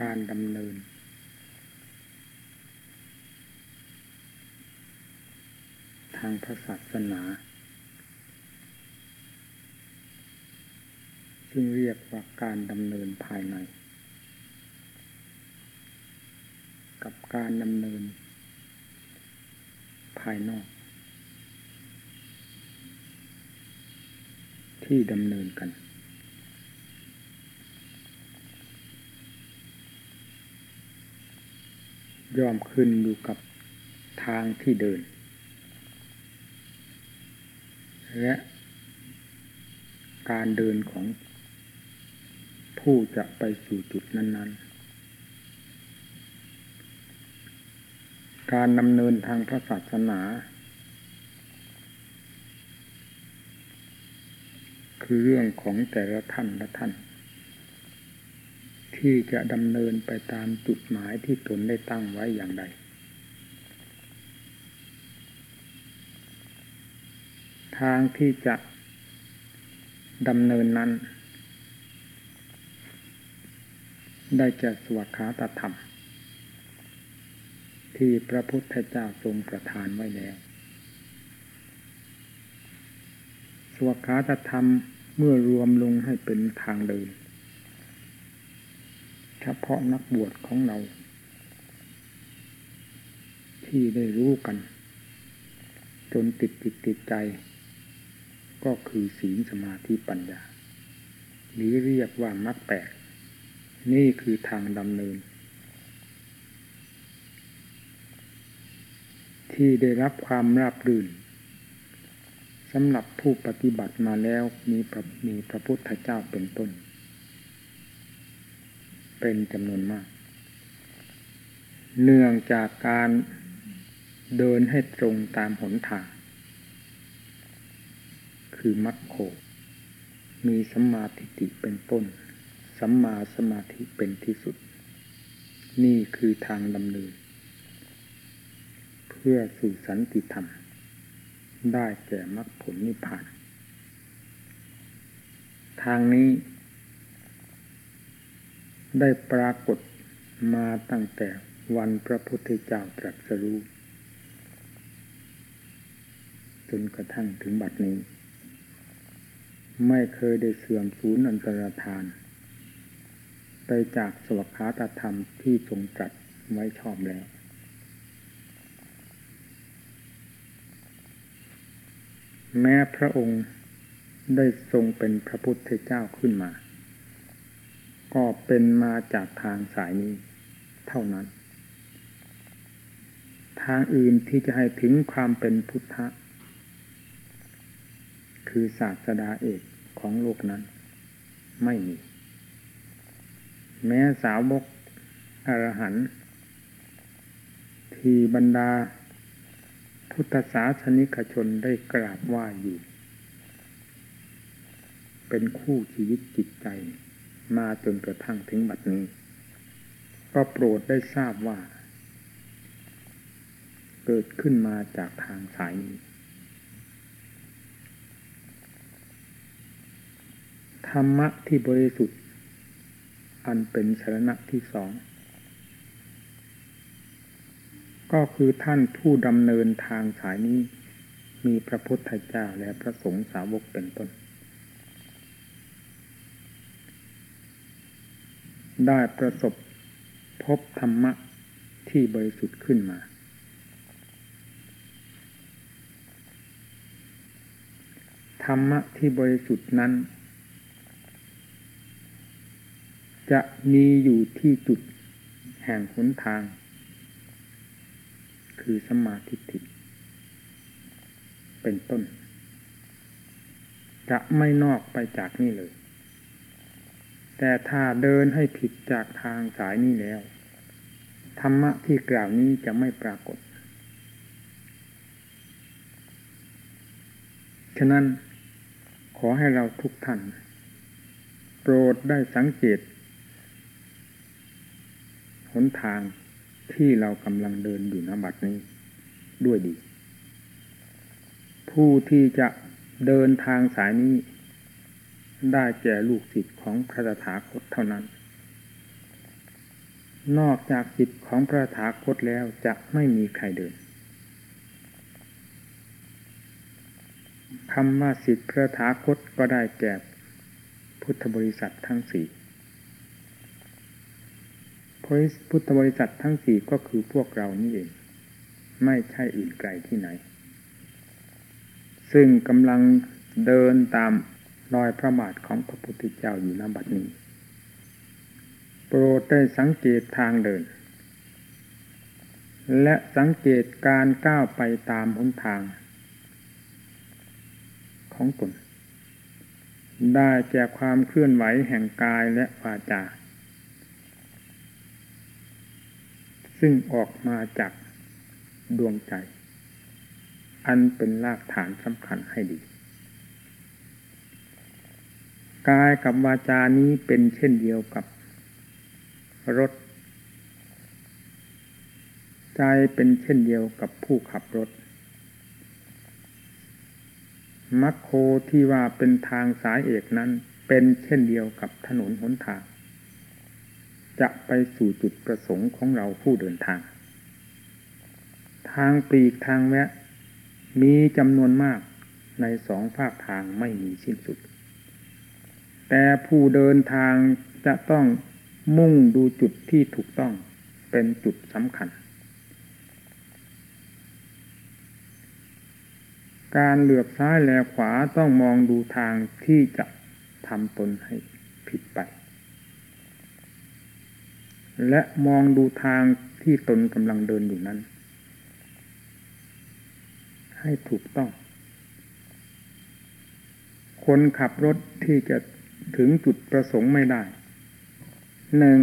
การดำเนิน ทางพระศาสนา ซึ่งเรียกว่าการดำเนินภายใน กับการดำเนิน ภายนอก ที่ดำเนินกัน ย่อมขึ้นอยู่กับทางที่เดิน และการเดินของผู้จะไปสู่จุดนั้น ๆ การดำเนินทางพระศาสนา คือเรื่องของแต่ละท่านละท่าน ที่จะดำเนินไปตามจุดหมายที่ตนได้ตั้งไว้อย่างใด ทางที่จะดำเนินนั้น ได้แก่สวขาตธรรม ที่พระพุทธเจ้าทรงประทานไว้แล้วสวขาตธรรมเมื่อรวมลงให้เป็นทางเดิน ฉพาะนักบวชของเรา ที่ได้รู้กัน จนติดติดติดใจ ก็คือศีลสมาธิปัญญา หรือเรียกว่ามรรคแปดนี่คือทางดำเนิน ที่ได้รับความราบรื่นสำหรับผู้ปฏิบัติมาแล้วมีพระมีพระพุทธเจ้าเป็นต้น เป็นจำนวนมาก เนื่องจากการเดินให้ตรงตามหนทาง คือมัคโค มีสัมมาทิฏฐิเป็นต้น สัมมาสมาธิเป็นที่สุด นี่คือทางดำเนิน เพื่อสู่สันติธรรม ได้แก่มรรคผลนิพพาน ทางนี้ ได้ปรากฏมาตั้งแต่วันพระพุทธเจ้าตรัสรู้จนกระทั่งถึงบัดนี้ ไม่เคยได้เสื่อมสูญอันตรธาน ไปจากสวขาตธรรมที่ทรงตรัสไว้ชอบแล้ว แม้พระองค์ได้ทรงเป็นพระพุทธเจ้าขึ้นมา ก็เป็นมาจากทางสายนี้ เท่านั้น ทางอื่นที่จะให้ถึงความเป็นพุทธะ คือศาสดาเอกของโลกนั้น ไม่มี แม้สาวกอรหันที่บรรดา พุทธศาสนิกชนได้กราบไหว้อยู่ เป็นคู่ชีวิตจิตใจ มาจนกระทั่งถึงบัดนี้ ก็โปรดได้ทราบว่า เกิดขึ้นมาจากทางสายนี้ธรรมะที่บริสุทธิ์ อันเป็นสรณะที่สอง ก็คือท่านผู้ดำเนินทางสายนี้ มีพระพุทธเจ้าและพระสงฆ์สาวกเป็นต้น ได้ประสบพบธรรมะที่บริสุทธิ์ขึ้นมา ธรรมะที่บริสุทธิ์นั้น จะมีอยู่ที่จุดแห่งหนทาง คือสมาธิิเป็นต้น จะไม่นอกไปจากนี่เลย แต่ถ้าเดินให้ผิดจากทางสายนี้แล้ว ธรรมะที่กล่าวนี้จะไม่ปรากฏ ฉะนั้นขอให้เราทุกท่าน โปรดได้สังเกตหนทางที่เรากำลังเดินอยู่ณบัดนี้ด้วยดี ผู้ที่จะเดินทางสายนี้ ได้แก่ลูกศิษย์ของพระตถาคตเท่านั้น นอกจากจิตของพระถาคตแล้วจะไม่มีใครเดินคำว่าสิทธิพระถาคตก็ได้แก่พุทธบริษัททั้งสี่พุทธบริษัททั้งสี่ก็คือพวกเรานี่เอง ไม่ใช่อื่นไกลที่ไหน ซึ่งกำลังเดินตาม รอยพระบาทของพระพุทธเจ้าอยู่ณบัดนี้ โปรดได้สังเกตทางเดิน และสังเกตการก้าวไปตามหนทาง ของตนได้แก่ความเคลื่อนไหวแห่งกายและวาจา ซึ่งออกมาจากดวงใจ อันเป็นรากฐานสำคัญให้ดี กายกับวาจานี้เป็นเช่นเดียวกับรถ ใจเป็นเช่นเดียวกับผู้ขับรถ มัคโคที่ว่าเป็นทางสายเอกนั้น เป็นเช่นเดียวกับถนนหนทาง จะไปสู่จุดประสงค์ของเราผู้เดินทาง ทางปลีกทางแวะ มีจำนวนมากในสองภาคทางไม่มีสิ้นสุด แต่ผู้เดินทางจะต้องมุ่งดูจุดที่ถูกต้องเป็นจุดสำคัญ การเหลือบซ้ายแลขวาต้องมองดูทางที่จะทำตนให้ผิดไป และมองดูทางที่ตนกำลังเดินอยู่นั้น ให้ถูกต้อง คนขับรถที่จะ ถึงจุดประสงค์ไม่ได้ หนึ่ง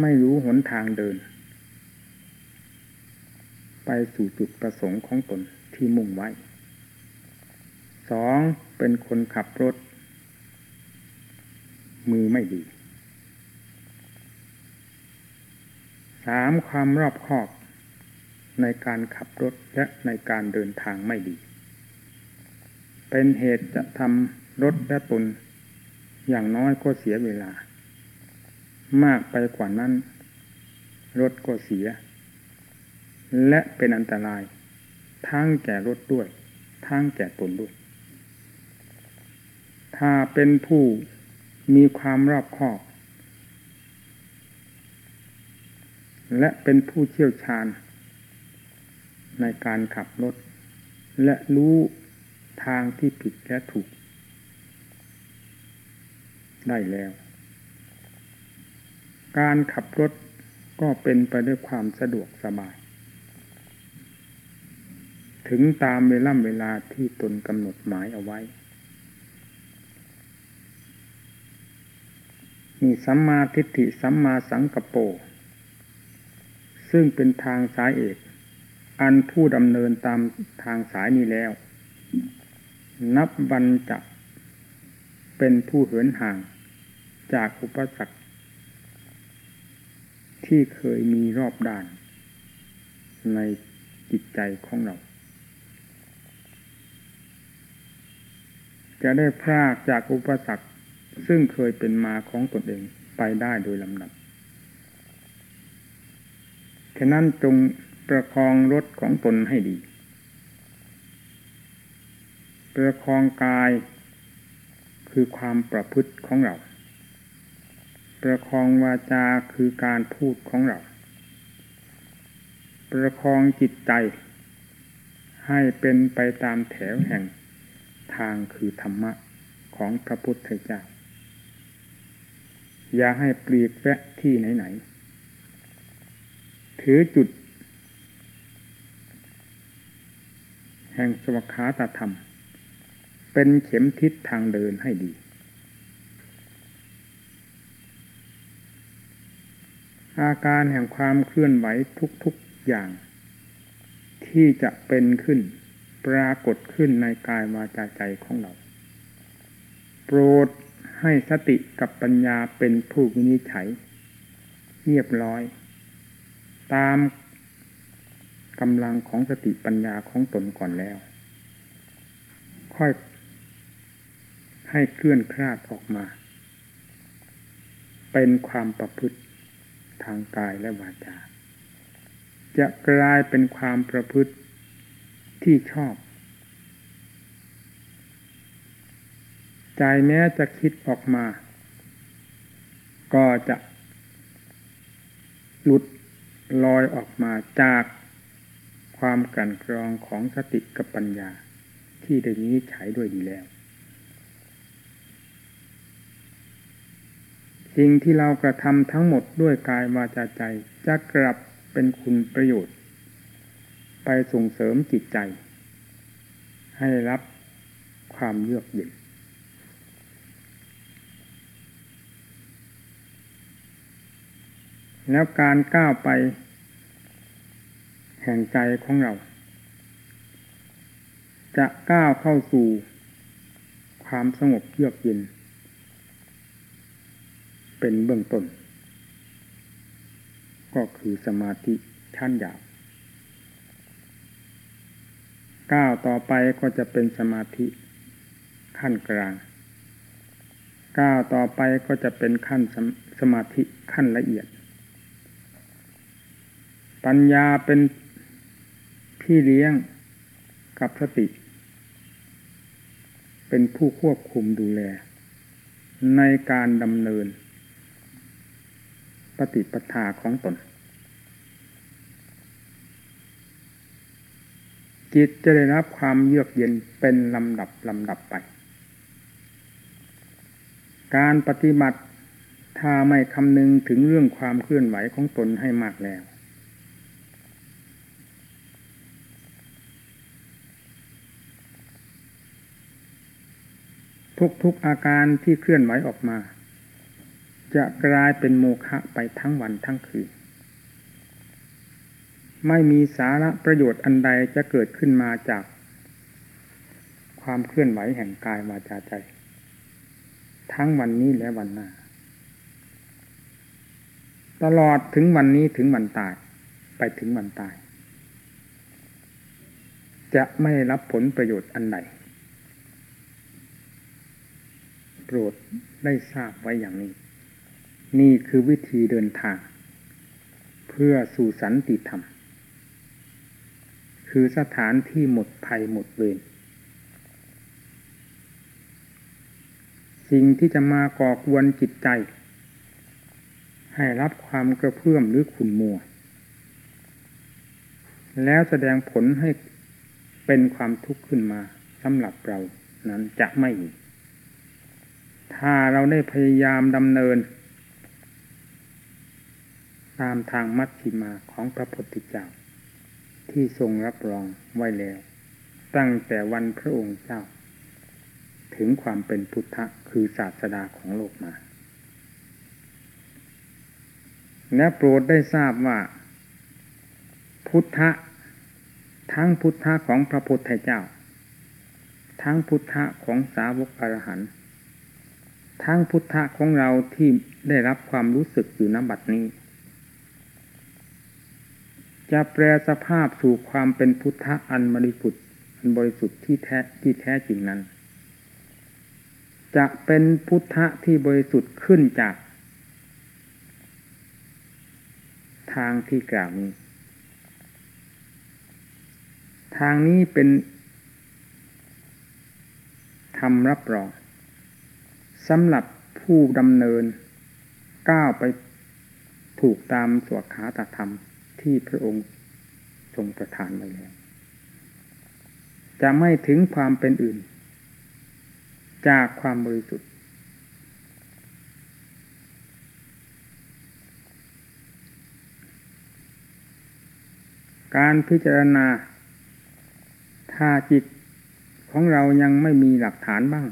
ไม่รู้หนทางเดิน ไปสู่จุดประสงค์ของตนที่มุ่งไว้ สองเป็นคนขับรถ มือไม่ดี สามความรอบคอบ ในการขับรถและในการเดินทางไม่ดี เป็นเหตุจะทำ รถและตนอย่างน้อยก็เสียเวลา มากไปกว่านั้นรถก็เสีย และเป็นอันตราย ทั้งแก่รถด้วย ทั้งแก่ตนด้วย ถ้าเป็นผู้มีความรอบคอบ และเป็นผู้เชี่ยวชาญ ในการขับรถ และรู้ทางที่ผิดและถูก ได้แล้ว การขับรถก็เป็นไปด้วยความสะดวกสบาย ถึงตามเวลเวลาที่ตนกำหนดหมายเอาไว้มีสัมมาทิฏฐิสัมมาสังกปรซึ่งเป็นทางสายเอก อันผู้ดำเนินตามทางสายนี้แล้ว นับวันจะเป็นผู้เหินห่าง จากอุปสรรคที่เคยมีรอบด้าน ในจิตใจของเรา จะได้พรากจากอุปสรรคซึ่งเคยเป็นมาของตนเองไปได้โดยลำดับ ฉะนั้นจงประคองรถของตนให้ดี ประคองกายคือความประพฤติของเรา ประคองวาจาคือการพูดของเรา ประคองจิตใจ ให้เป็นไปตามแถวแห่งทางคือธรรมะของพระพุทธเจ้า อย่าให้ปลีกแวะที่ไหนๆ ถือจุด แห่งสวขาตธรรม เป็นเข็มทิศทางเดินให้ดี อาการแห่งความเคลื่อนไหวทุกๆอย่าง ที่จะเป็นขึ้น ปรากฏขึ้นในกายวาจาใจของเรา โปรดให้สติกับปัญญาเป็นผู้วินิจฉัย เรียบร้อย ตามกำลังของสติปัญญาของตนก่อนแล้ว ค่อยให้เคลื่อนคลาดออกมา เป็นความประพฤติ ทางกายและวาจา จะกลายเป็นความประพฤติที่ชอบ ใจแม้จะคิดออกมา ก็จะหลุดลอยออกมาจากความกันกรองของสติกับปัญญา ที่ได้นี้ใช้ด้วยดีแล้ว สิ่งที่เรากระทำทั้งหมดด้วยกายวาจาใจ จะกลับเป็นคุณประโยชน์ ไปส่งเสริมจิตใจ ให้รับความเยือกเย็นแล้วการก้าวไป แห่งใจของเรา จะก้าวเข้าสู่ความสงบเยือกเย็น เป็นเบื้องต้น ก็คือสมาธิชั้นหยาบก้าวต่อไปก็จะเป็นสมาธิขั้นกลางก้าวต่อไปก็จะเป็นขั้นสสมาธิขั้นละเอียด ปัญญาเป็นพี่เลี้ยงกับสติ เป็นผู้ควบคุมดูแล ในการดำเนิน ปฏิปทาของตน จิตจะได้รับความเยือกเย็นเป็นลำดับลำดับไป การปฏิบัติถ้าไม่คำนึงถึงเรื่องความเคลื่อนไหวของตนให้มากแล้ว ทุกๆอาการที่เคลื่อนไหวออกมา จะกลายเป็นโมฆะไปทั้งวันทั้งคืน ไม่มีสาระประโยชน์อันใดจะเกิดขึ้นมาจาก ความเคลื่อนไหวแห่งกายวาจาใจ ทั้งวันนี้และวันหน้า ตลอดถึงวันนี้ถึงวันตาย ไปถึงวันตาย จะไม่รับผลประโยชน์อันใดโปรดได้ทราบไว้อย่างนี้ นี่คือวิธีเดินทาง เพื่อสู่สันติธรรม คือสถานที่หมดภัยหมดเวรสิ่งที่จะมาก่อกวนจิตใจ ให้รับความกระเพื่อมหรือขุ่นมัว แล้วแสดงผลให้เป็นความทุกข์ขึ้นมาสำหรับเรานั้นจะไม่ถ้าเราได้พยายามดำเนิน ตามทางมัชชิมาของพระพุทธเจ้า ที่ทรงรับรองไว้แล้ว ตั้งแต่วันพระองค์เจ้า ถึงความเป็นพุทธคือศาสดาของโลกมา และโปรดได้ทราบว่า พุทธทั้งพุทธะของพระพุทธเจ้า ทั้งพุทธะของสาวกอรหันต์ทั้งพุทธะของเราที่ได้รับความรู้สึกอยู่ณบัดนี้ จะแปลสภาพสู่ความเป็นพุทธะอันบริสุทธิ์อันบริสุทธิ์ที่แท้ที่แท้จริงนั้น จะเป็นพุทธะที่บริสุทธิ์ขึ้นจาก ทางที่กล่าวนี้ ทางนี้เป็นธรรมรับรองสำหรับผู้ดำเนินก้าวไปถูกตามสวดขาตธรรม ที่พระองค์ทรงประทานไว้แล้ว จะไม่ถึงความเป็นอื่น จากความบริสุทธิ์ การพิจารณา ถ้าจิตของเรายังไม่มีหลักฐานบ้าง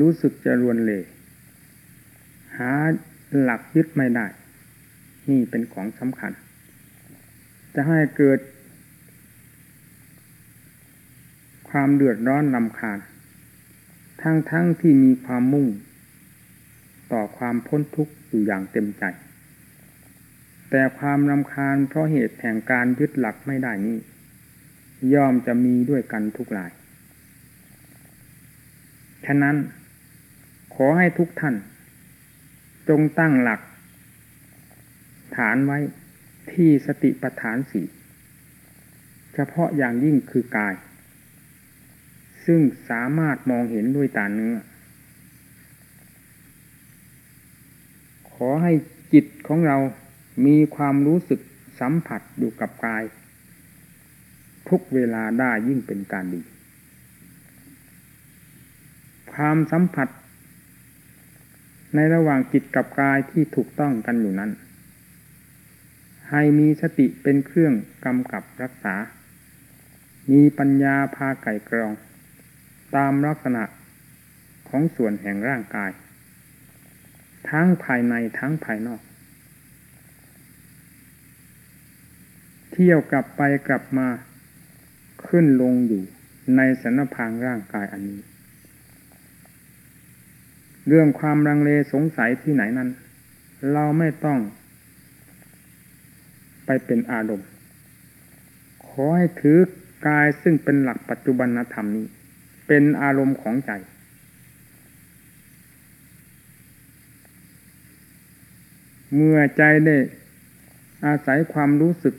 รู้สึกจะรวนเลยหาหลักยึดไม่ได้ นี่เป็นของสำคัญ จะให้เกิด ความเดือดร้อนลำคาญ ทั้งๆทที่มีความมุ่ง ต่อความพ้นทุกข์อยู่อย่างเต็มใจ แต่ความลำคาญเพราะเหตุแห่งการยึดหลักไม่ได้นี้ ย่อมจะมีด้วยกันทุกหลาย ฉะนั้นขอให้ทุกท่าน จงตั้งหลัก ฐานไว้ที่สติปัฏฐานสี่เฉพาะอย่างยิ่งคือกาย ซึ่งสามารถมองเห็นด้วยตาเนื้อ ขอให้จิตของเรามีความรู้สึกสัมผัสอยู่กับกาย ทุกเวลาได้ยิ่งเป็นการดี ความสัมผัสในระหว่างจิตกับกายที่ถูกต้องกันอยู่นั้น ให้มีสติเป็นเครื่องกำกับรักษา มีปัญญาพาไก่กรอง ตามลักษณะของส่วนแห่งร่างกาย ทั้งภายในทั้งภายนอก เที่ยวกลับไปกลับมาขึ้นลงอยู่ในสันพางร่างกายอันนี้ เรื่องความรังเลสงสัยที่ไหนนั้น เราไม่ต้อง ไปเป็นอารมณ์ ขอให้ถือกายซึ่งเป็นหลักปัจจุบันธรรมนี้ เป็นอารมณ์ของใจ เมื่อใจได้อาศัยความรู้สึก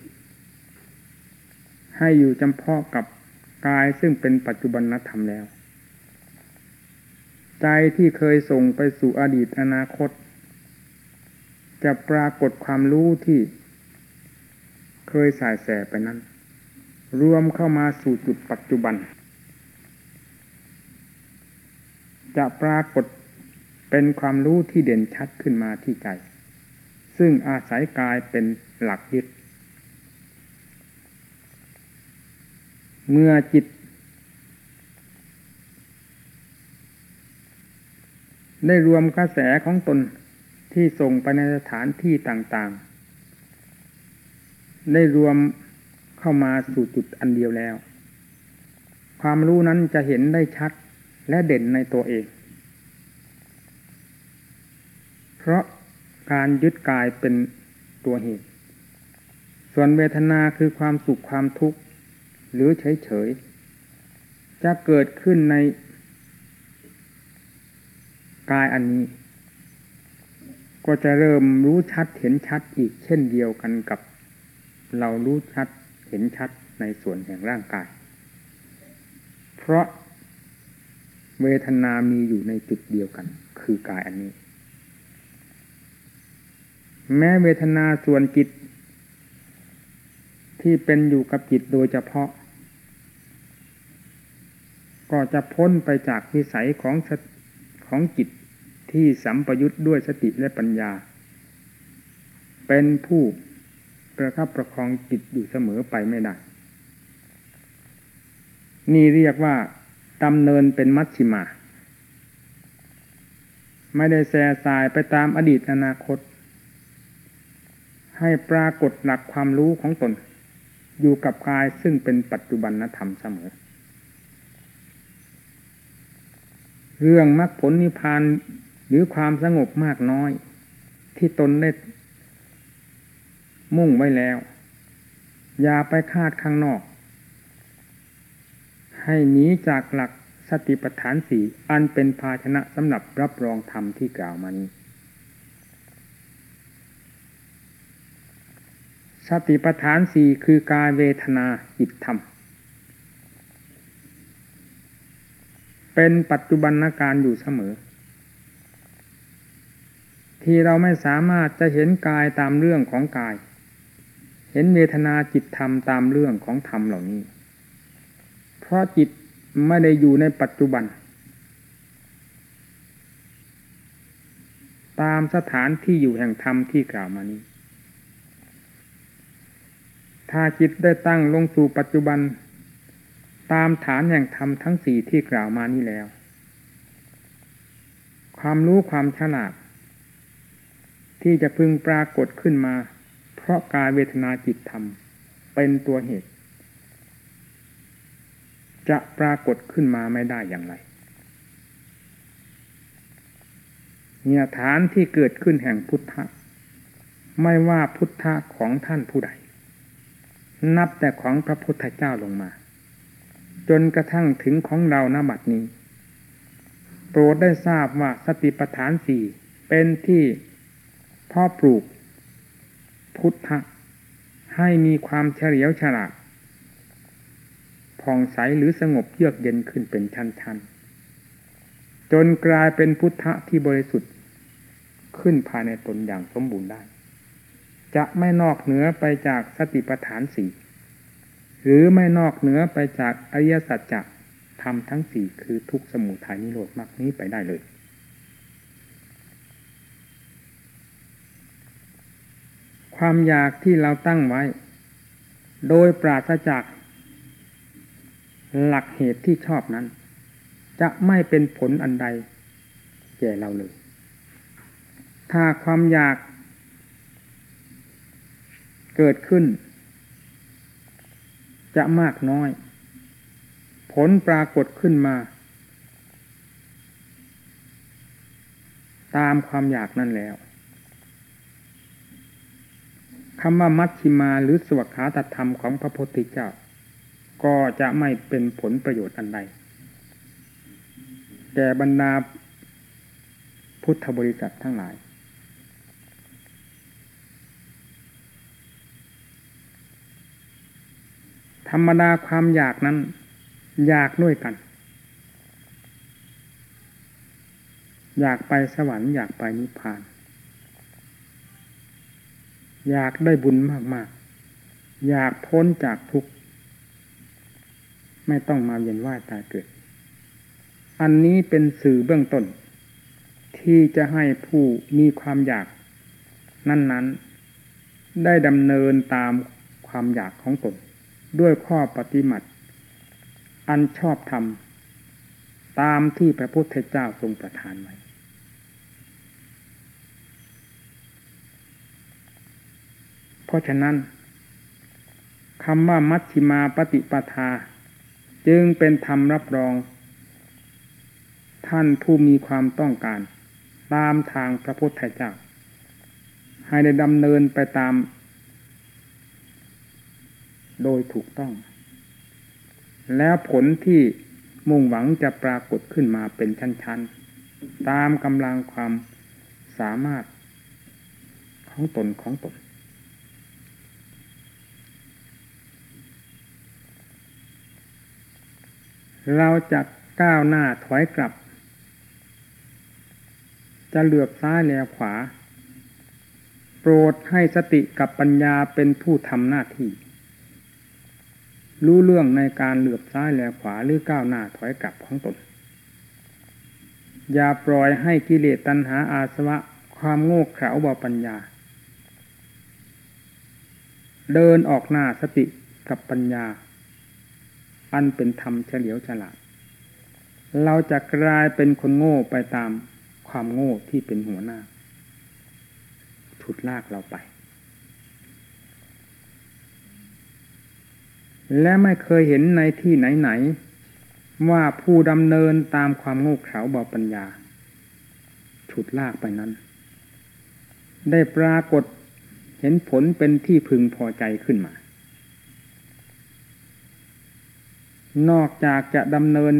ให้อยู่จำเพาะกับกายซึ่งเป็นปัจจุบันธรรมแล้ว ใจที่เคยส่งไปสู่อดีตอนาคต จะปรากฏความรู้ที่ ยสายแสไปนั้น รวมเข้ามาสู่จุดปัจจุบัน จะปรากฏเป็นความรู้ที่เด่นชัดขึ้นมาที่ใจ ซึ่งอาศัยกายเป็นหลักยึด เมื่อจิต ได้รวมกระแสของตนที่ส่งไปในสถานที่ต่างๆ ได้รวมเข้ามาสู่จุดอันเดียวแล้ว ความรู้นั้นจะเห็นได้ชัดและเด่นในตัวเอง เพราะการยึดกายเป็นตัวเหตุ ส่วนเวทนาคือความสุขความทุกข์ หรือเฉยๆ จะเกิดขึ้นในกายอันนี้ ก็จะเริ่มรู้ชัดเห็นชัดอีกเช่นเดียวกันกับ เรารู้ชัดเห็นชัดในส่วนแห่งร่างกาย เพราะเวทนามีอยู่ในจุดเดียวกัน คือกายอันนี้ แม้เวทนาส่วนจิต ที่เป็นอยู่กับจิตโดยเฉพาะ ก็จะพ้นไปจากวิสัยของของจิตที่สัมปยุทธ์ด้วยสติและปัญญา เป็นผู้ ประคับประคองจิตอยู่เสมอไปไม่ได้ นี่เรียกว่าดำเนินเป็นมัชชิมา ไม่ได้แสสายไปตามอดีตอนาคต ให้ปรากฏหลักความรู้ของตน อยู่กับกายซึ่งเป็นปัจจุบันธรรมเสมอ เรื่องมรรคผลนิพพานหรือความสงบมากน้อย ที่ตนได้ มุ่งไว้แล้ว อย่าไปคาดข้างนอก ให้หนีจากหลักสติปัฏฐานสี่อันเป็นภาชนะสำหรับรับรองธรรมที่กล่าวมานี้ สติปัฏฐานสี่คือกายเวทนาจิตธรรม เป็นปัจจุบันการอยู่เสมอ ที่เราไม่สามารถจะเห็นกายตามเรื่องของกาย เห็นเวทนาจิตธรรมตามเรื่องของธรรมเหล่านี้ เพราะจิตไม่ได้อยู่ในปัจจุบัน ตามสถานที่อยู่แห่งธรรมที่กล่าวมานี้ ถ้าจิตได้ตั้งลงสู่ปัจจุบัน ตามฐานแห่งธรรมทั้งสี่ที่กล่าวมานี้แล้ว ความรู้ความฉลาดที่จะพึงปรากฏขึ้นมา เพราะกายเวทนาจิตธรรม เป็นตัวเหตุ จะปรากฏขึ้นมาไม่ได้อย่างไรเนี่ยฐานที่เกิดขึ้นแห่งพุทธะ ไม่ว่าพุทธะของท่านผู้ใด นับแต่ของพระพุทธเจ้าลงมา จนกระทั่งถึงของเราณบัดนี้ โปรดได้ทราบว่าสติปัฏฐานสี่เป็นที่พ่อปลูก พุทธะให้มีความเฉลียวฉลาดผ่องใสหรือสงบเยือกเย็นขึ้นเป็นชั้นๆ จนกลายเป็นพุทธะที่บริสุทธิ์ขึ้นภายในตนอย่างสมบูรณ์ได้ จะไม่นอกเหนือไปจากสติปัฏฐานสี่หรือไม่นอกเหนือไปจากอริยสัจจะทำทั้งสี่คือทุกสมุทัยนิโรธมรรคนี้ไปได้เลย ความอยากที่เราตั้งไว้ โดยปราศจาก หลักเหตุที่ชอบนั้น จะไม่เป็นผลอันใด แก่เราเลย ถ้าความอยาก เกิดขึ้น จะมากน้อย ผลปรากฏขึ้นมา ตามความอยากนั่นแล้ว คำว่ามัชชิมาหรือสวขาตธรรมของพระพุทธเจ้า ก็จะไม่เป็นผลประโยชน์อันใดแก่บรรดาพุทธบริษัททั้งหลาย ธรรมดาความอยากนั้น อยากด้วยกัน อยากไปสวรรค์อยากไปนิพพาน อยากได้บุญมากๆ อยากพ้นจากทุกข์ ไม่ต้องมาเวียนว่ายตายเกิด อันนี้เป็นสื่อเบื้องต้น ที่จะให้ผู้มีความอยากนั้น ๆ ได้ดำเนินตามความอยากของตน ด้วยข้อปฏิบัติอันชอบธรรมตามที่พระพุทธเจ้าทรงประทานไว้ เพราะฉะนั้นคำว่ามัชฌิมาปฏิปทา จึงเป็นธรรมรับรอง ท่านผู้มีความต้องการ ตามทางพระพุทธเจ้า ให้ได้ดำเนินไปตาม โดยถูกต้อง แล้วผลที่มุ่งหวังจะปรากฏขึ้นมาเป็นชั้นๆ ตามกำลังความสามารถของตนของตน เราจะก้าวหน้าถอยกลับ จะเหลือบซ้ายแลขวา โปรดให้สติกับปัญญาเป็นผู้ทำหน้าที่ รู้เรื่องในการเหลือบซ้ายแลขวาหรือก้าวหน้าถอยกลับของตน อย่าปล่อยให้กิเลสตัณหาอาสวะความโง่เขลาบาปัญญา เดินออกหน้าสติกับปัญญา อันเป็นธรรมเฉลียวฉลาด เราจะกลายเป็นคนโง่ไปตามความโง่ที่เป็นหัวหน้าฉุดลากเราไป และไม่เคยเห็นในที่ไหนๆว่าผู้ดำเนินตามความโง่เขลาบาปัญญาฉุดลากไปนั้น ได้ปรากฏเห็นผลเป็นที่พึงพอใจขึ้นมา นอกจากจะดำเนิน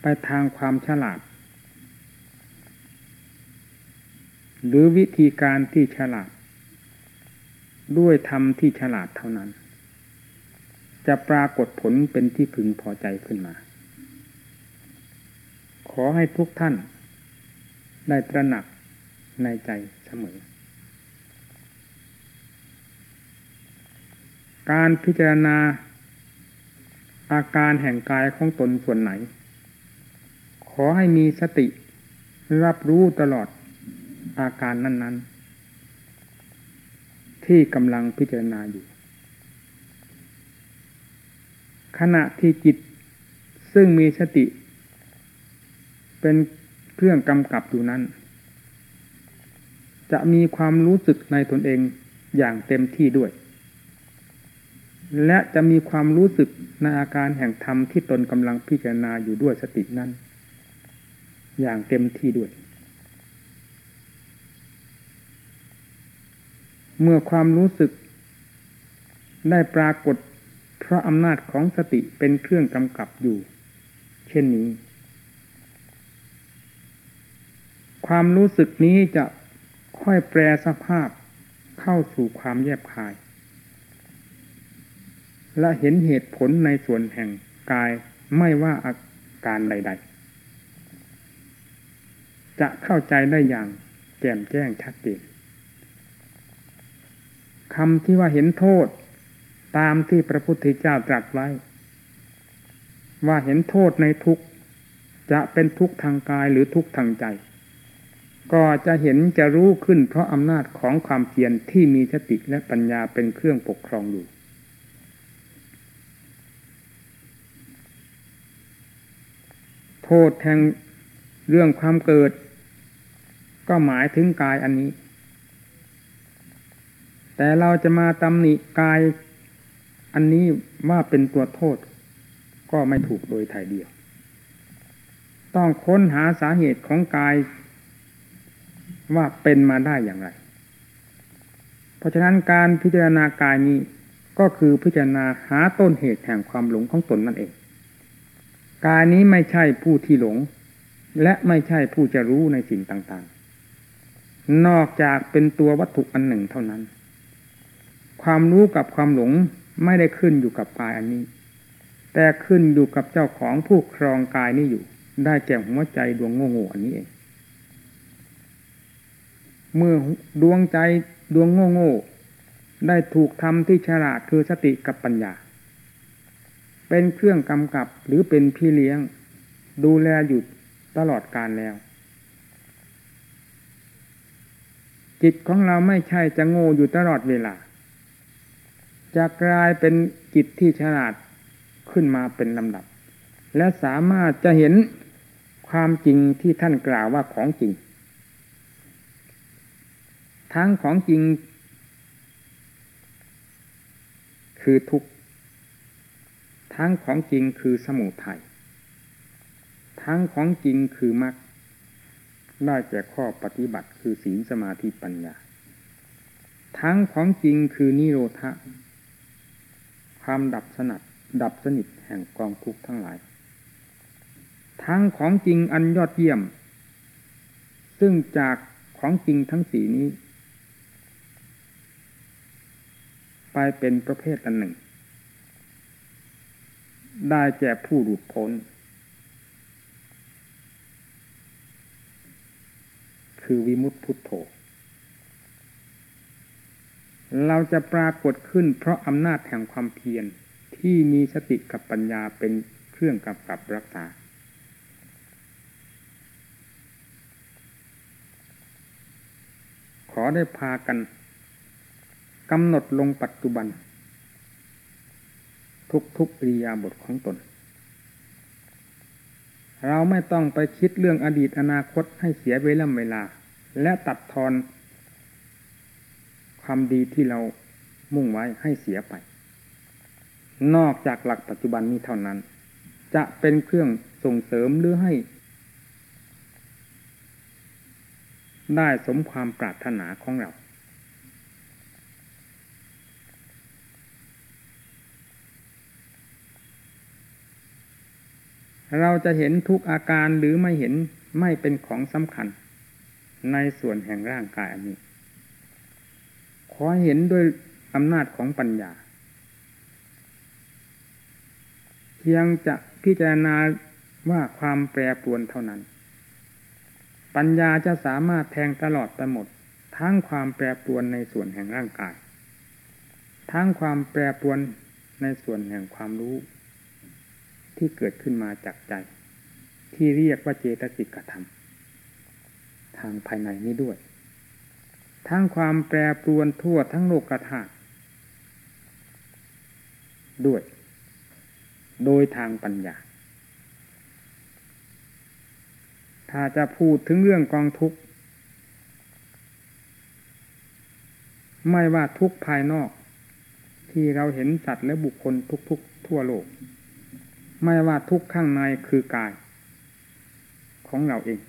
ไปทางความฉลาด หรือวิธีการที่ฉลาด ด้วยธรรมที่ฉลาดเท่านั้น จะปรากฏผลเป็นที่พึงพอใจขึ้นมา ขอให้ทุกท่าน ได้ตระหนักในใจเสมอ การพิจารณา อาการแห่งกายของตนส่วนไหน ขอให้มีสติ รับรู้ตลอดอาการนั้น ๆ ที่กำลังพิจารณาอยู่ ขณะที่จิตซึ่งมีสติ เป็นเครื่องกำกับอยู่นั้น จะมีความรู้สึกในตนเองอย่างเต็มที่ด้วย และจะมีความรู้สึกในอาการแห่งธรรมที่ตนกำลังพิจารณาอยู่ด้วยสตินั้น อย่างเต็มที่ด้วย เมื่อความรู้สึกได้ปรากฏเพราะอำนาจของสติเป็นเครื่องกำกับอยู่ เช่นนี้ ความรู้สึกนี้จะค่อยแปรสภาพเข้าสู่ความแยบคาย และเห็นเหตุผลในส่วนแห่งกายไม่ว่าอาการใด ๆ จะเข้าใจได้อย่างแจ่มแจ้งชัดเจนคำที่ว่าเห็นโทษตามที่พระพุทธเจ้าตรัสไว้ ว่าเห็นโทษในทุกจะเป็นทุกทางกายหรือทุกทางใจ ก็จะเห็นจะรู้ขึ้นเพราะอำนาจของความเพียรที่มีสติและปัญญาเป็นเครื่องปกครองอยู่ โทษแห่งเรื่องความเกิด ก็หมายถึงกายอันนี้ แต่เราจะมาตำหนิกายอันนี้ว่าเป็นตัวโทษ ก็ไม่ถูกโดยถ่ายเดียว ต้องค้นหาสาเหตุของกายว่าเป็นมาได้อย่างไร เพราะฉะนั้นการพิจารณากายนี้ก็คือพิจารณาหาต้นเหตุแห่งความหลงของตนนั่นเอง กายนี้ไม่ใช่ผู้ที่หลง และไม่ใช่ผู้จะรู้ในสิ่งต่างๆ นอกจากเป็นตัววัตถุอันหนึ่งเท่านั้น ความรู้กับความหลงไม่ได้ขึ้นอยู่กับกายอันนี้ แต่ขึ้นอยู่กับเจ้าของผู้ครองกายนี้อยู่ ได้แก่หัวใจดวงโง่ๆอันนี้เอง เมื่อดวงใจดวงโง่ๆได้ถูกทำที่ฉลาดคือสติกับปัญญา เป็นเครื่องกำกับหรือเป็นพี่เลี้ยง ดูแลอยู่ตลอดการแล้ว จิตของเราไม่ใช่จะโง่อยู่ตลอดเวลา จะกลายเป็นจิตที่ฉลาดขึ้นมาเป็นลำดับ และสามารถจะเห็นความจริงที่ท่านกล่าวว่าของจริง ทั้งของจริง คือทุก ทั้งของจริงคือสมุทัยทั้งของจริงคือมรรคได้แก่ข้อปฏิบัติคือศีลสมาธิปัญญา ทั้งของจริงคือนิโรธความดับสนัดดับสนิทแห่งกองทุกข์ทั้งหลาย ทั้งของจริงอันยอดเยี่ยม ซึ่งจากของจริงทั้งสีนี้ ไปเป็นประเภทอันหนึ่ง ได้แก่ผู้หลุดพ้น คือวิมุตติพุทโธเราจะปรากฏขึ้นเพราะอำนาจแห่งความเพียรที่มีสติกับปัญญาเป็นเครื่องกำกับรักษา ขอได้พากันกำหนดลงปัจจุบัน ทุกๆปริยาบทของตน เราไม่ต้องไปคิดเรื่องอดีตอนาคตให้เสียเวลาเวลา และตัดทอน ความดีที่เรามุ่งไว้ให้เสียไป นอกจากหลักปัจจุบันนี้เท่านั้น จะเป็นเครื่องส่งเสริมหรือให้ ได้สมความปรารถนาของเรา เราจะเห็นทุกอาการหรือไม่เห็นไม่เป็นของสำคัญ ในส่วนแห่งร่างกายอันนี้ ขอเห็นด้วยอำนาจของปัญญา เพียงจะพิจารณาว่าความแปรปรวนเท่านั้น ปัญญาจะสามารถแทงตลอดไปหมด ทั้งความแปรปรวนในส่วนแห่งร่างกาย ทั้งความแปรปรวนในส่วนแห่งความรู้ ที่เกิดขึ้นมาจากใจ ที่เรียกว่าเจตสิกธรรม ทางภายในนี้ด้วย ทั้งความแปรปรวนทั่วทั้งโลกธาตุด้วย โดยทางปัญญา ถ้าจะพูดถึงเรื่องกองทุกข์ ไม่ว่าทุกภายนอก ที่เราเห็นสัตว์และบุคคลทุกๆทั่วโลก ไม่ว่าทุกข้างในคือกาย ของเราเอง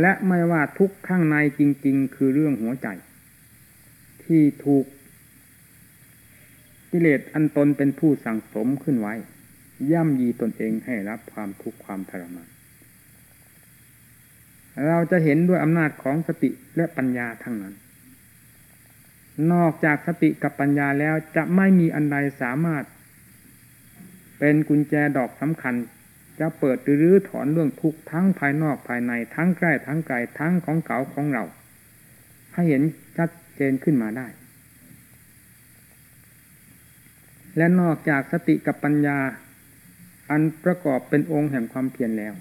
และไม่ว่าทุกข้างในจริง ๆ คือเรื่องหัวใจ ที่ถูกกิเลสอันตนเป็นผู้สั่งสมขึ้นไว้ ย่ำยีตนเองให้รับความทุกข์ความทรมานเราจะเห็นด้วยอำนาจของสติและปัญญาทั้งนั้น นอกจากสติกับปัญญาแล้วจะไม่มีอันใดสามารถ เป็นกุญแจดอกสำคัญ จะเปิดหรือถอนเรื่องทุกข์ทั้งภายนอกภายในทั้งใกล้ทั้งไกลทั้งของเก่าของเรา ให้เห็นชัดเจนขึ้นมาได้ และนอกจากสติกับปัญญา อันประกอบเป็นองค์แห่งความเพียรแล้ว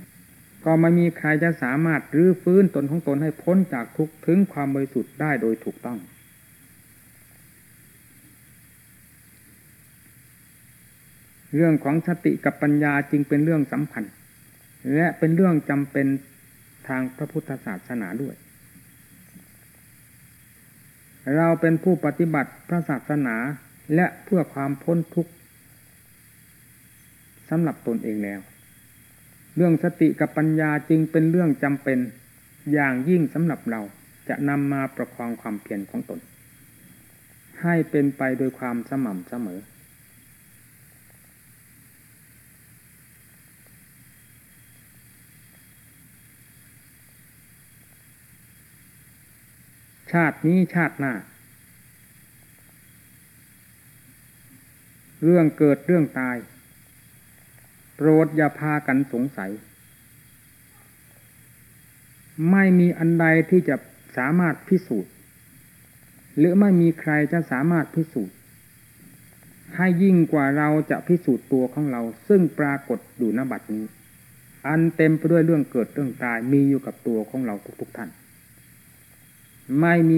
ก็ไม่มีใครจะสามารถรื้อฟื้นตนของตนให้พ้นจากทุกข์ถึงความบริสุทธิ์ได้โดยถูกต้อง เรื่องของสติกับปัญญาจึงเป็นเรื่องสำคัญ และเป็นเรื่องจำเป็นทางพระพุทธศาสนาด้วย เราเป็นผู้ปฏิบัติพระศาสนาและเพื่อความพ้นทุกข์สำหรับตนเองแล้ว เรื่องสติกับปัญญาจึงเป็นเรื่องจำเป็นอย่างยิ่งสำหรับเราจะนำมาประคองความเพียรของตน ให้เป็นไปโดยความสม่ำเสมอ ชาตินี้ชาติหน้า เรื่องเกิดเรื่องตาย โปรดอย่าพากันสงสัย ไม่มีอันใดที่จะสามารถพิสูจน์ หรือไม่มีใครจะสามารถพิสูจน์ ให้ยิ่งกว่าเราจะพิสูจน์ตัวของเรา ซึ่งปรากฏอยู่ณบัดนี้ อันเต็มไปด้วยเรื่องเกิดเรื่องตายมีอยู่กับตัวของเราทุกๆท่าน ไม่มี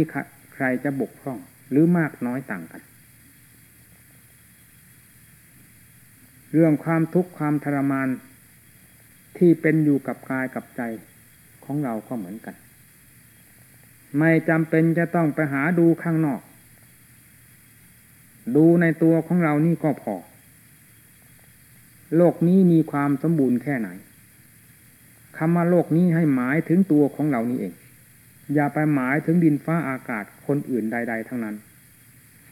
ใครจะบกพร่องหรือมากน้อยต่างกัน เรื่องความทุกข์ความทรมานที่เป็นอยู่กับกายกับใจของเราก็เหมือนกัน ไม่จำเป็นจะต้องไปหาดูข้างนอก ดูในตัวของเรานี่ก็พอ โลกนี้มีความสมบูรณ์แค่ไหนคำว่าโลกนี้ให้หมายถึงตัวของเรานี่เอง อย่าไปหมายถึงดินฟ้าอากาศคนอื่นใด ๆ ทั้งนั้น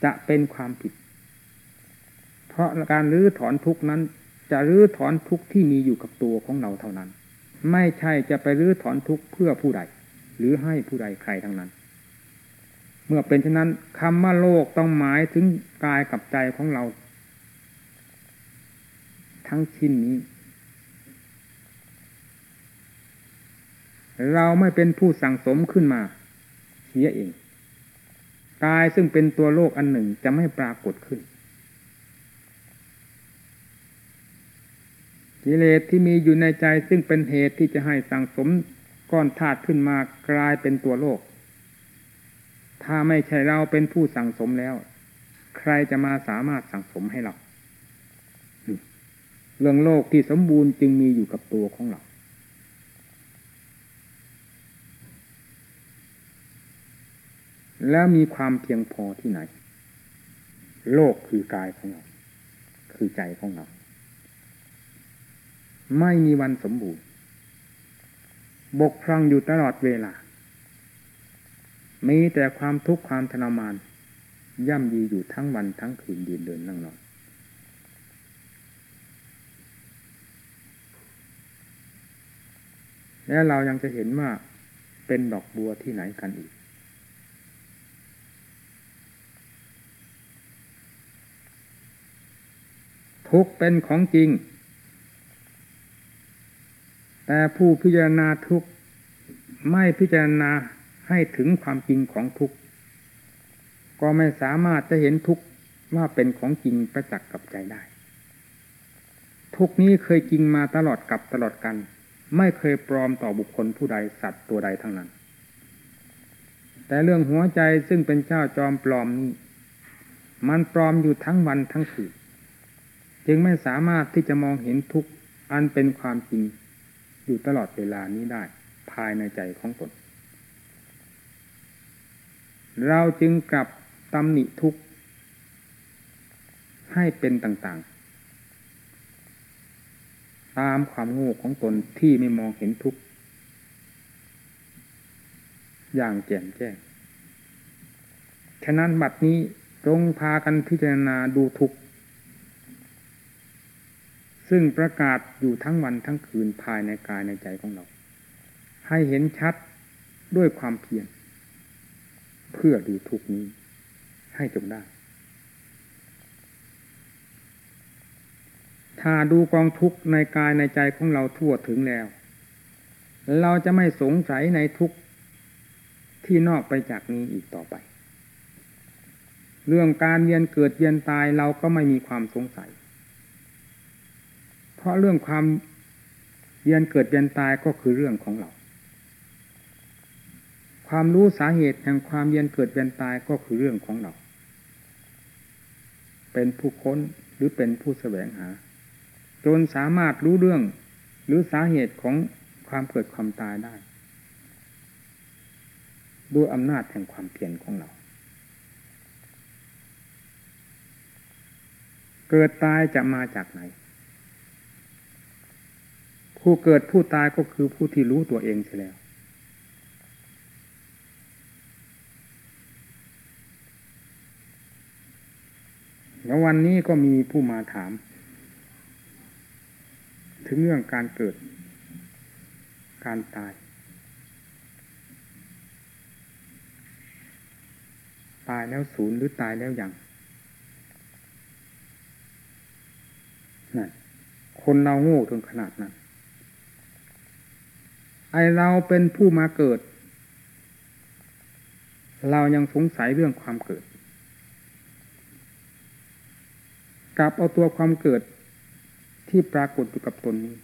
จะเป็นความผิด เพราะการรื้อถอนทุกนั้น จะรื้อถอนทุกที่มีอยู่กับตัวของเราเท่านั้น ไม่ใช่จะไปรื้อถอนทุกเพื่อผู้ใด หรือให้ผู้ใดใครทั้งนั้น เมื่อเป็นเช่นนั้นคำว่าโลกต้องหมายถึงกายกับใจของเรา ทั้งชิ้นนี้ เราไม่เป็นผู้สั่งสมขึ้นมาเสียเองกายซึ่งเป็นตัวโลกอันหนึ่งจะไม่ปรากฏขึ้นกิเลสที่มีอยู่ในใจซึ่งเป็นเหตุที่จะให้สั่งสมก้อนธาตุขึ้นมากลายเป็นตัวโลก ถ้าไม่ใช่เราเป็นผู้สั่งสมแล้ว ใครจะมาสามารถสั่งสมให้เรา เรื่องโลกที่สมบูรณ์จึงมีอยู่กับตัวของเรา แล้วมีความเพียงพอที่ไหน โลกคือกายของเรา คือใจของเรา ไม่มีวันสมบูรณ์ บกพร่องอยู่ตลอดเวลา มีแต่ความทุกข์ความทรมาน ย่ำยีอยู่ทั้งวันทั้งคืนยืนเดินนั่งนอนแล้วเรายังจะเห็นว่าเป็นดอกบัวที่ไหนกันอีก ทุกเป็นของจริง แต่ผู้พิจารณาทุกไม่พิจารณาให้ถึงความจริงของทุกก็ไม่สามารถจะเห็นทุกว่าเป็นของจริงประจักษ์กับใจได้ ทุกนี้เคยจริงมาตลอดกับตลอดกัน ไม่เคยปลอมต่อบุคคลผู้ใดสัตว์ตัวใดทั้งนั้น แต่เรื่องหัวใจซึ่งเป็นเจ้าจอมปลอมนี้มันปลอมอยู่ทั้งวันทั้งคืน จึงไม่สามารถที่จะมองเห็นทุกอันเป็นความจริง อยู่ตลอดเวลานี้ได้ ภายในใจของตน เราจึงกลับตำหนิทุกให้เป็นต่างๆ ตามความโง่ของตนที่ไม่มองเห็นทุกอย่างแจ่มแจ้ง ฉะนั้นบัดนี้จงพากันพิจารณาดูทุก ซึ่งประกาศอยู่ทั้งวันทั้งคืนภายในกายในใจของเรา ให้เห็นชัดด้วยความเพียรเพื่อดูทุกนี้ให้จงได้ ถ้าดูกองทุกในกายในใจของเราทั่วถึงแล้ว เราจะไม่สงสัยในทุกที่นอกไปจากนี้อีกต่อไป เรื่องการเวียนเกิดเวียนตายเราก็ไม่มีความสงสัย เพราะเรื่องความเวียนเกิดเวียนตายก็คือเรื่องของเรา ความรู้สาเหตุแห่งความเวียนเกิดเวียนตายก็คือเรื่องของเรา เป็นผู้ค้นหรือเป็นผู้แสวงหา จนสามารถรู้เรื่องหรือสาเหตุของความเกิดความตายได้ ด้วยอำนาจแห่งความเพียรของเรา เกิดตายจะมาจากไหน ผู้เกิดผู้ตายก็คือผู้ที่รู้ตัวเองใช่แล้ว แล้ววันนี้ก็มีผู้มาถาม ถึงเรื่องการเกิด การตาย ตายแล้วศูนย์หรือตายแล้วยังนั่นคนเราโง่ถึงขนาดนั้น ไอเราเป็นผู้มาเกิด เรายังสงสัยเรื่องความเกิดกลับเอาตัวความเกิดที่ปรากฏอยู่กับตนนี้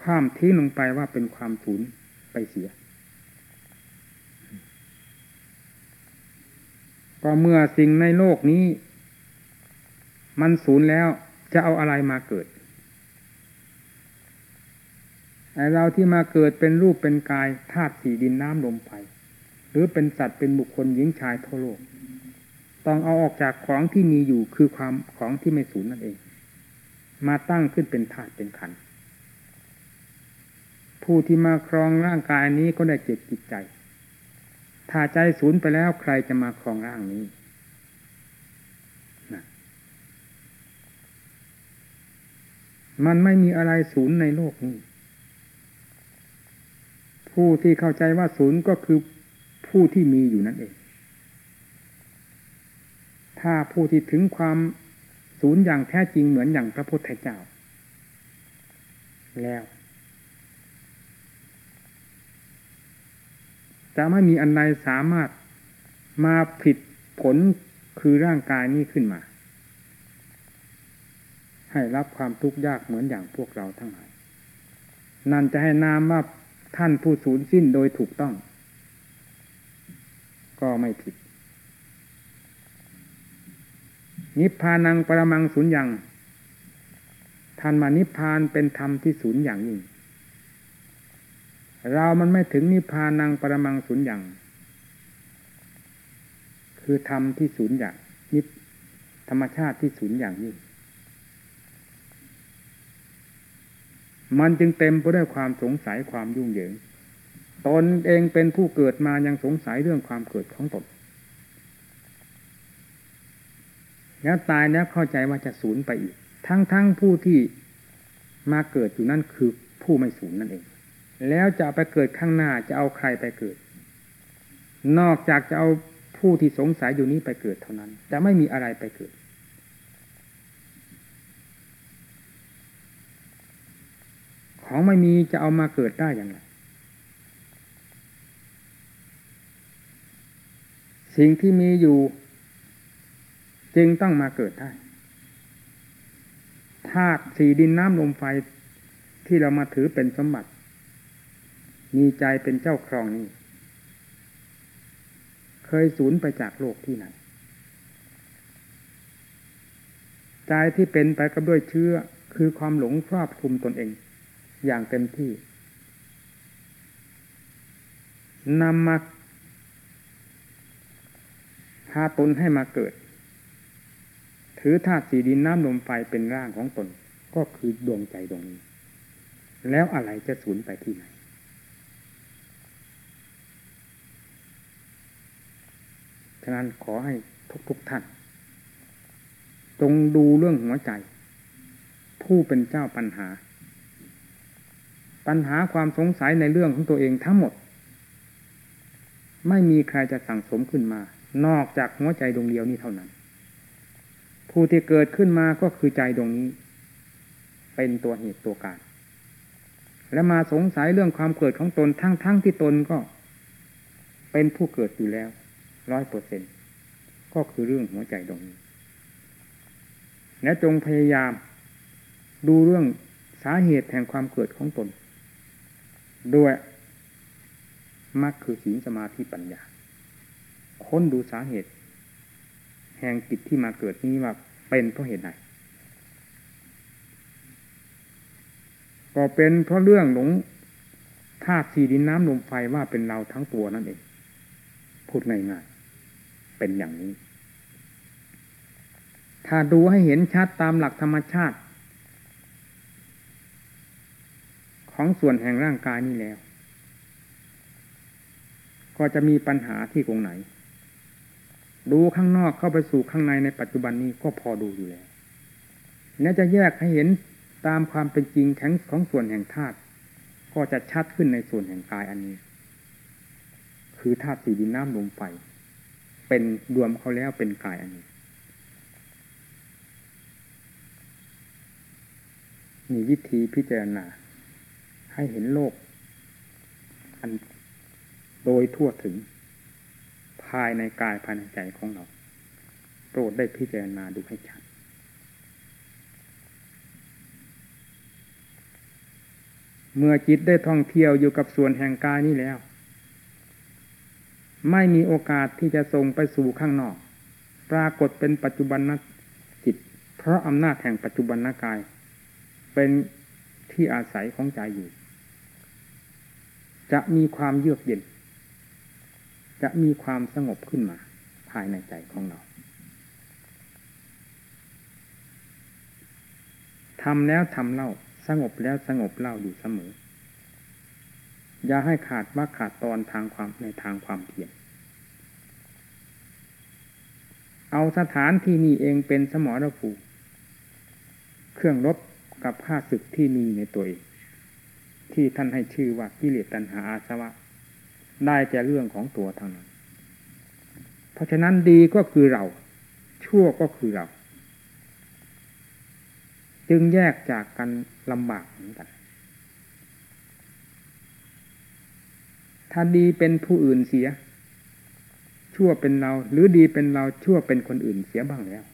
ความทิ้งลงไปว่าเป็นความศูนย์ไปเสีย ก็เมื่อสิ่งในโลกนี้ มันสูญแล้วจะเอาอะไรมาเกิด ไอเราที่มาเกิดเป็นรูปเป็นกายธาตุสี่ดินน้ำลมไฟหรือเป็นสัตว์เป็นบุคคลหญิงชายทั่วโลก ต้องเอาออกจากของที่มีอยู่คือความของที่ไม่สูญนั่นเอง มาตั้งขึ้นเป็นธาตุเป็นขัน ผู้ที่มาครองร่างกายนี้ก็ได้เจ็บจิตใจ ถ้าใจสูญไปแล้วใครจะมาครองร่างนี้นมันไม่มีอะไรศูนย์ในโลกนี้ ผู้ที่เข้าใจว่าศูนย์ก็คือผู้ที่มีอยู่นั่นเอง ถ้าผู้ที่ถึงความศูนย์อย่างแท้จริงเหมือนอย่างพระพุทธเจ้า แล้ว จะไม่มีอันใดสามารถมาผิดผลคือร่างกายนี้ขึ้นมา ให้รับความทุกข์ยากเหมือนอย่างพวกเราทั้งหลายนั่นจะให้นามว่า ท่านผู้สูญสิ้นโดยถูกต้อง ก็ไม่ผิด นิพพานังปรมังสูญยังท่านมานิพพานเป็นธรรมที่สูญอย่างยิ่งเรามันไม่ถึงนิพพานังปรมังสุญอย่าง คือธรรมที่ศูนย์อย่างนิธรรมชาติที่ศูนย์อย่างนี้ มันจึงเต็มไปด้วยความสงสัยความยุ่งเหยิง ตนเองเป็นผู้เกิดมายังสงสัยเรื่องความเกิดของตนแล้วตายแล้วเข้าใจว่าจะสูญไปอีก ทั้งๆทผู้ที่มาเกิดอยู่นั่นคือผู้ไม่สูญนั่นเอง แล้วจะไปเกิดข้างหน้าจะเอาใครไปเกิด นอกจากจะเอาผู้ที่สงสัยอยู่นี้ไปเกิดเท่านั้น จะไม่มีอะไรไปเกิด ของไม่มีจะเอามาเกิดได้อย่างไรสิ่งที่มีอยู่ จึงต้องมาเกิดได้ธาตุสี่ดินน้ำลมไฟที่เรามาถือเป็นสมบัติ มีใจเป็นเจ้าครองนี้เคยสูญไปจากโลกที่ไหนใจที่เป็นไปกับด้วยเชื้อคือความหลงครอบคลุมตนเอง อย่างเต็มที่นำมาพาตนให้มาเกิด ถือธาตุสีดินน้ำลมไฟเป็นร่างของตน ก็คือดวงใจดวงนี้ แล้วอะไรจะสูญไปที่ไหน ฉะนั้นขอให้ทุกๆทท่าน จงดูเรื่องหัวใจ ผู้เป็นเจ้าปัญหา ปัญหาความสงสัยในเรื่องของตัวเองทั้งหมด ไม่มีใครจะสั่งสมขึ้นมา นอกจากหัวใจดวงเดียวนี้เท่านั้น ผู้ที่เกิดขึ้นมาก็คือใจดวงนี้ เป็นตัวเหตุตัวการ และมาสงสัยเรื่องความเกิดของตนทั้งๆทที่ตนก็ เป็นผู้เกิดอยู่แล้วร้อยเปอร์เซ็นก็คือเรื่องหัวใจดวงนี้ และจงพยายามดูเรื่องสาเหตุแห่งความเกิดของตน ด้วยมักคือศีลสมาธิปัญญา ค้นดูสาเหตุ แห่งจิตที่มาเกิดนี้ว่าเป็นเพราะเหตุใดก็เป็นเพราะเรื่องหลงธาตุสี่ดินน้ำลมไฟว่าเป็นเราทั้งตัวนั่นเอง พูดง่ายๆเป็นอย่างนี้ ถ้าดูให้เห็นชัดตามหลักธรรมชาติ ของส่วนแห่งร่างกายนี้แล้ว ก็จะมีปัญหาที่ตรงไหน ดูข้างนอกเข้าไปสู่ข้างในในปัจจุบันนี้ก็พอดูอยู่แล้วนี่จะแยกให้เห็นตามความเป็นจริงแข็งของส่วนแห่งธาตุก็จะชัดขึ้นในส่วนแห่งกายอันนี้ คือธาตุสี่ดินน้ำลมไฟเป็นรวมเขาแล้วเป็นกายอันนี้มีวิธีพิจารณา ให้เห็นโลก อันโดยทั่วถึง ภายในกายภายในใจของเราโปรดได้พิจารณาดูให้ชัดเมื่อจิตได้ท่องเที่ยวอยู่กับส่วนแห่งกายนี้แล้ว ไม่มีโอกาสที่จะส่งไปสู่ข้างนอก ปรากฏเป็นปัจจุบันนจิต เพราะอำนาจแห่งปัจจุบันนกาย เป็นที่อาศัยของใจอยู่ จะมีความเยือกเย็น จะมีความสงบขึ้นมา ภายในใจของเราทำแล้วทำเล่า สงบแล้วสงบเล่าอยู่เสมอ อย่าให้ขาดว่าขาดตอนทางความในทางความเพียรเอาสถานที่นี้เองเป็นสมรภูเครื่องรบกับผ้าศึกที่มีในตัวเอง ที่ท่านให้ชื่อว่ากิเลสตัณหาอาสวะ ได้แก่เรื่องของตัวทางนั้น เพราะฉะนั้นดีก็คือเรา ชั่วก็คือเรา จึงแยกจากกันลำบากเหมือนกัน ถ้าดีเป็นผู้อื่นเสีย ชั่วเป็นเรา หรือดีเป็นเราชั่วเป็นคนอื่นเสียบ้างแล้ว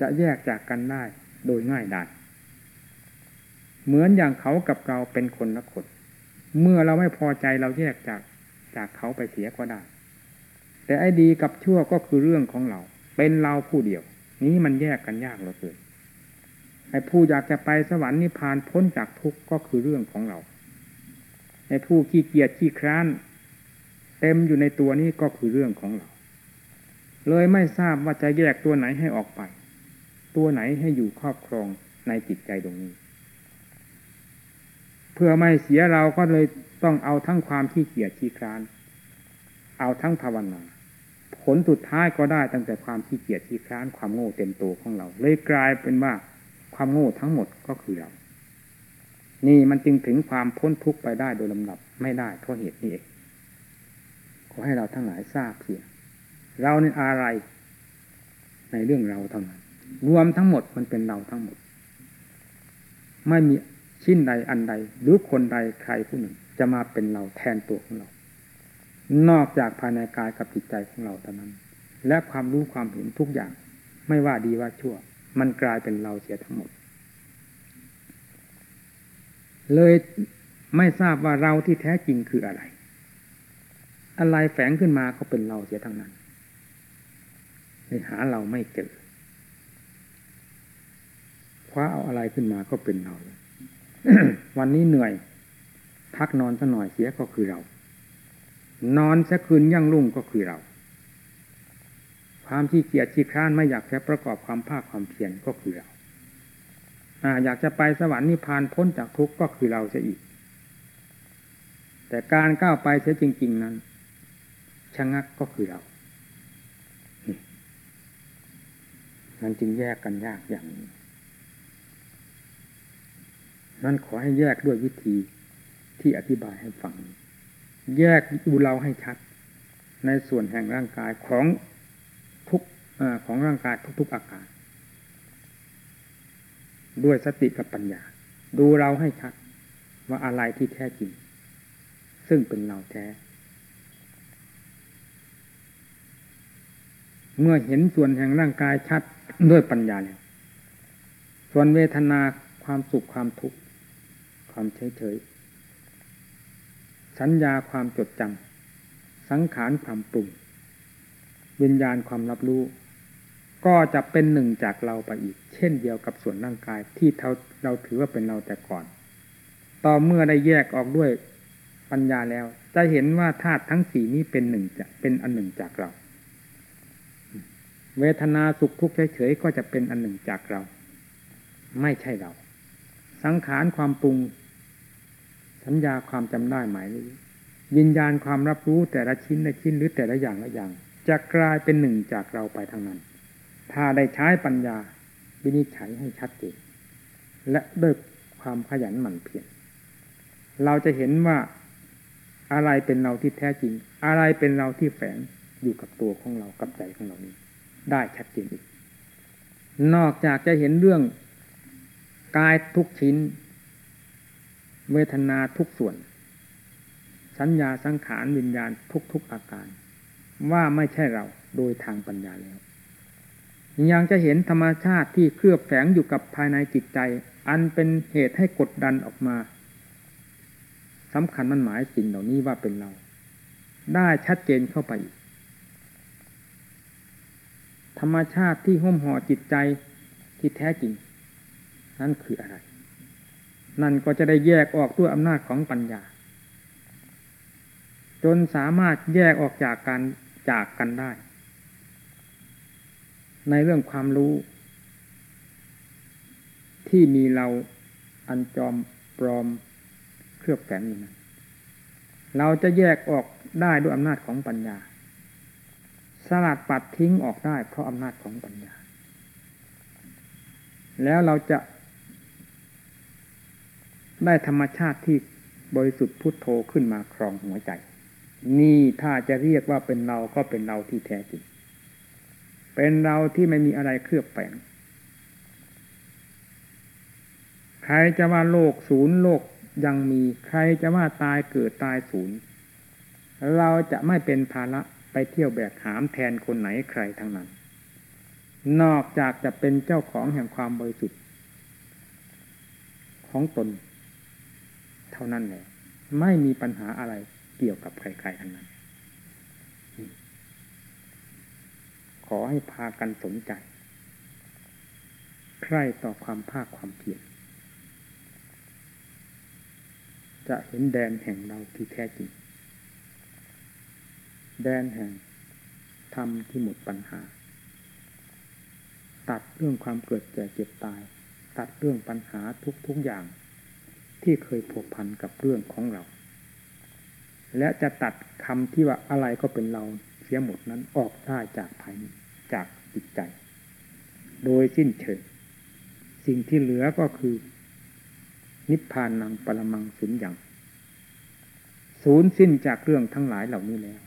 จะแยกจากกันได้โดยง่ายดาย เหมือนอย่างเขากับเราเป็นคนละคน เมื่อเราไม่พอใจเราแยกจากจากเขาไปเสียก็ได้ แต่ไอ้ดีกับชั่วก็คือเรื่องของเรา เป็นเราผู้เดียว นี้มันแยกกันยากเราเกินไอ้ผู้อยากจะไปสวรรค์นิพพานพ้นจากทุกข์ก็คือเรื่องของเราไอ้ผู้ขี้เกียจขี้คร้าน เต็มอยู่ในตัวนี้ก็คือเรื่องของเรา เลยไม่ทราบว่าจะแยกตัวไหนให้ออกไป ตัวไหนให้อยู่ครอบครองในจิตใจตรงนี้ เพื่อไม่เสียเราก็เลยต้องเอาทั้งความขี้เกียจขี้คร้าน เอาทั้งภาวนาผลสุดท้ายก็ได้ตั้งแต่ความขี้เกียจขี้คร้านความโง่เต็มตัวของเรา เลยกลายเป็นว่าความโง่ทั้งหมดก็คือเรา นี่มันจึงถึงความพ้นทุกข์ไปได้โดยลำดับไม่ได้เพราะเหตุนี้เองขอให้เราทั้งหลายทราบเพียงเราในอะไร ในเรื่องเราเท่านั้นรวมทั้งหมดมันเป็นเราทั้งหมด ไม่มี ชิ้นใดอันใด หรือคนใดใครผู้หนึ่ง จะมาเป็นเราแทนตัวของเรา นอกจากภายในกายกับจิตใจของเราเท่านั้น และความรู้ความเห็นทุกอย่าง ไม่ว่าดีว่าชั่ว มันกลายเป็นเราเสียทั้งหมด เลยไม่ทราบว่าเราที่แท้จริงคืออะไร อะไรแฝงขึ้นมาก็เป็นเราเสียทั้งนั้นหาเราไม่เจอคว้าเอาอะไรขึ้นมาก็เป็นเรา วันนี้เหนื่อย พักนอนสักหน่อยเสียก็คือเรา นอนสักคืนยั่งรุ่งก็คือเรา ความที่เกียจขี้คร้านไม่อยากจะประกอบความภาคความเพียรก็คือเราอยากจะไปสวรรค์นิพพานพ้นจากทุกข์ก็คือเราจะอีก แต่การก้าวไปเสียจริง ๆนั้นชะงักก็คือเรามันจึงแยกกันยากอย่างนี้ นั่นขอให้แยกด้วยวิธีที่อธิบายให้ฟัง แยกดูเราให้ชัด ในส่วนแห่งร่างกายของทุกอของร่างกายทุกๆอาการ ด้วยสติกับปัญญา ดูเราให้ชัด ว่าอะไรที่แท้จริง ซึ่งเป็นเราแท้เมื่อเห็นส่วนแห่งร่างกายชัดด้วยปัญญาแล้วส่วนเวทนาความสุขความทุกข์ ความเฉยเฉยสัญญาความจดจำสังขารความปรุงวิญญาณความรับรู้ ก็จะเป็นหนึ่งจากเราไปอีก เช่นเดียวกับส่วนร่างกายที่เราเราถือว่าเป็นเราแต่ก่อน ต่อเมื่อได้แยกออกด้วยปัญญาแล้ว จะเห็นว่าธาตุทั้งสี่นี้เป็นหนึ่งจะเป็นอันหนึ่งจากเรา เวทนาสุขทุกข์เฉยๆก็จะเป็นอันหนึ่งจากเรา ไม่ใช่เรา สังขารความปรุง สัญญาความจำได้หมายรู้วิญญาณความรับรู้แต่ละชิ้นละชิ้นหรือแต่ละอย่างละอย่าง จะกลายเป็นหนึ่งจากเราไปทางนั้น ถ้าได้ใช้ปัญญาวินิจฉัยให้ชัดเจนและด้วยความขยันหมั่นเพียรเราจะเห็นว่าอะไรเป็นเราที่แท้จริง อะไรเป็นเราที่แฝงอยู่กับตัวของเรากับใจของเรานี้ ได้ชัดเจนอีก นอกจากจะเห็นเรื่องกายทุกชิ้น เวทนาทุกส่วน สัญญาสังขารวิญญาณทุกๆอาการ ว่าไม่ใช่เราโดยทางปัญญาแล้วยังจะเห็นธรรมชาติที่เคลือบแฝงอยู่กับภายในจิตใจ อันเป็นเหตุให้กดดันออกมาสำคัญมันหมายสิ่งเหล่านี้ว่าเป็นเรา ได้ชัดเจนเข้าไป ธรรมชาติที่ห้มห่อจิตใจที่แท้จริง นั่นคืออะไร นั่นก็จะได้แยกออกด้วยอำนาจของปัญญา จนสามารถแยกออกจากกันจากกันได้ ในเรื่องความรู้ ที่มีเราอันจอมปลอมเครือบแฝงอยู่นั้นเราจะแยกออกได้ด้วยอำนาจของปัญญา สลัดปัดทิ้งออกได้เพราะอำนาจของปัญญา แล้วเราจะ ได้ธรรมชาติที่บริสุทธิ์พุทโธขึ้นมาครองหัวใจ นี่ถ้าจะเรียกว่าเป็นเราก็เป็นเราที่แท้จริง เป็นเราที่ไม่มีอะไรเคลือบแฝงใครจะว่าโลกศูนย์โลกยังมีใครจะว่าตายเกิดตายศูนย์ เราจะไม่เป็นภาระไปเที่ยวแบกหามแทนคนไหนใครทั้งนั้น นอกจากจะเป็นเจ้าของแห่งความบริสุทธิ์ของตน ท่านั้นแหละไม่มีปัญหาอะไรเกี่ยวกับใครๆทั้งนั้น ขอให้พากันสนใจ ใคร่ต่อความภาคความเพียรจะเห็นแดนแห่งเราที่แท้จริง แดนแห่งธรรมที่หมดปัญหา ตัดเรื่องความเกิดแก่เจ็บตาย ตัดเรื่องปัญหาทุกๆอย่าง ที่เคยผูกพันกับเรื่องของเรา และจะตัดคำที่ว่าอะไรก็เป็นเราเสียหมดนั้นออกได้จากภายจากจิตใจ โดยสิ้นเชิงสิ่งที่เหลือก็คือ นิพพานังปรมังสุญญ์ศูนย์สิ้นจากเรื่องทั้งหลายเหล่านี้แล้ว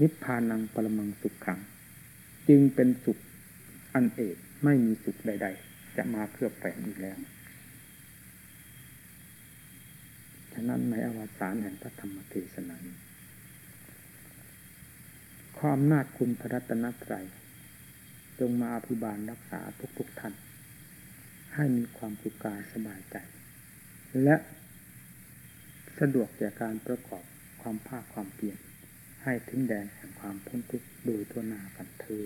นิพพานังปรมังสุขขัง จึงเป็นสุขอันเอกไม่มีสุขใด ๆ จะมาเคลือบแฝงอีกแล้ว ฉะนั้นในอวสานแห่งพระธรรมเทศนาความนาจคุณพระรัตนตรัยจงมาอภิบาลรักษาทุกๆท่าน ให้มีความสุขกายสบายใจ และสะดวกแก่การประกอบความภาคความเปลี่ยน ให้ถึงแดนแห่งความพ้นทุกข์โดยทั่วหน้ากันเธอ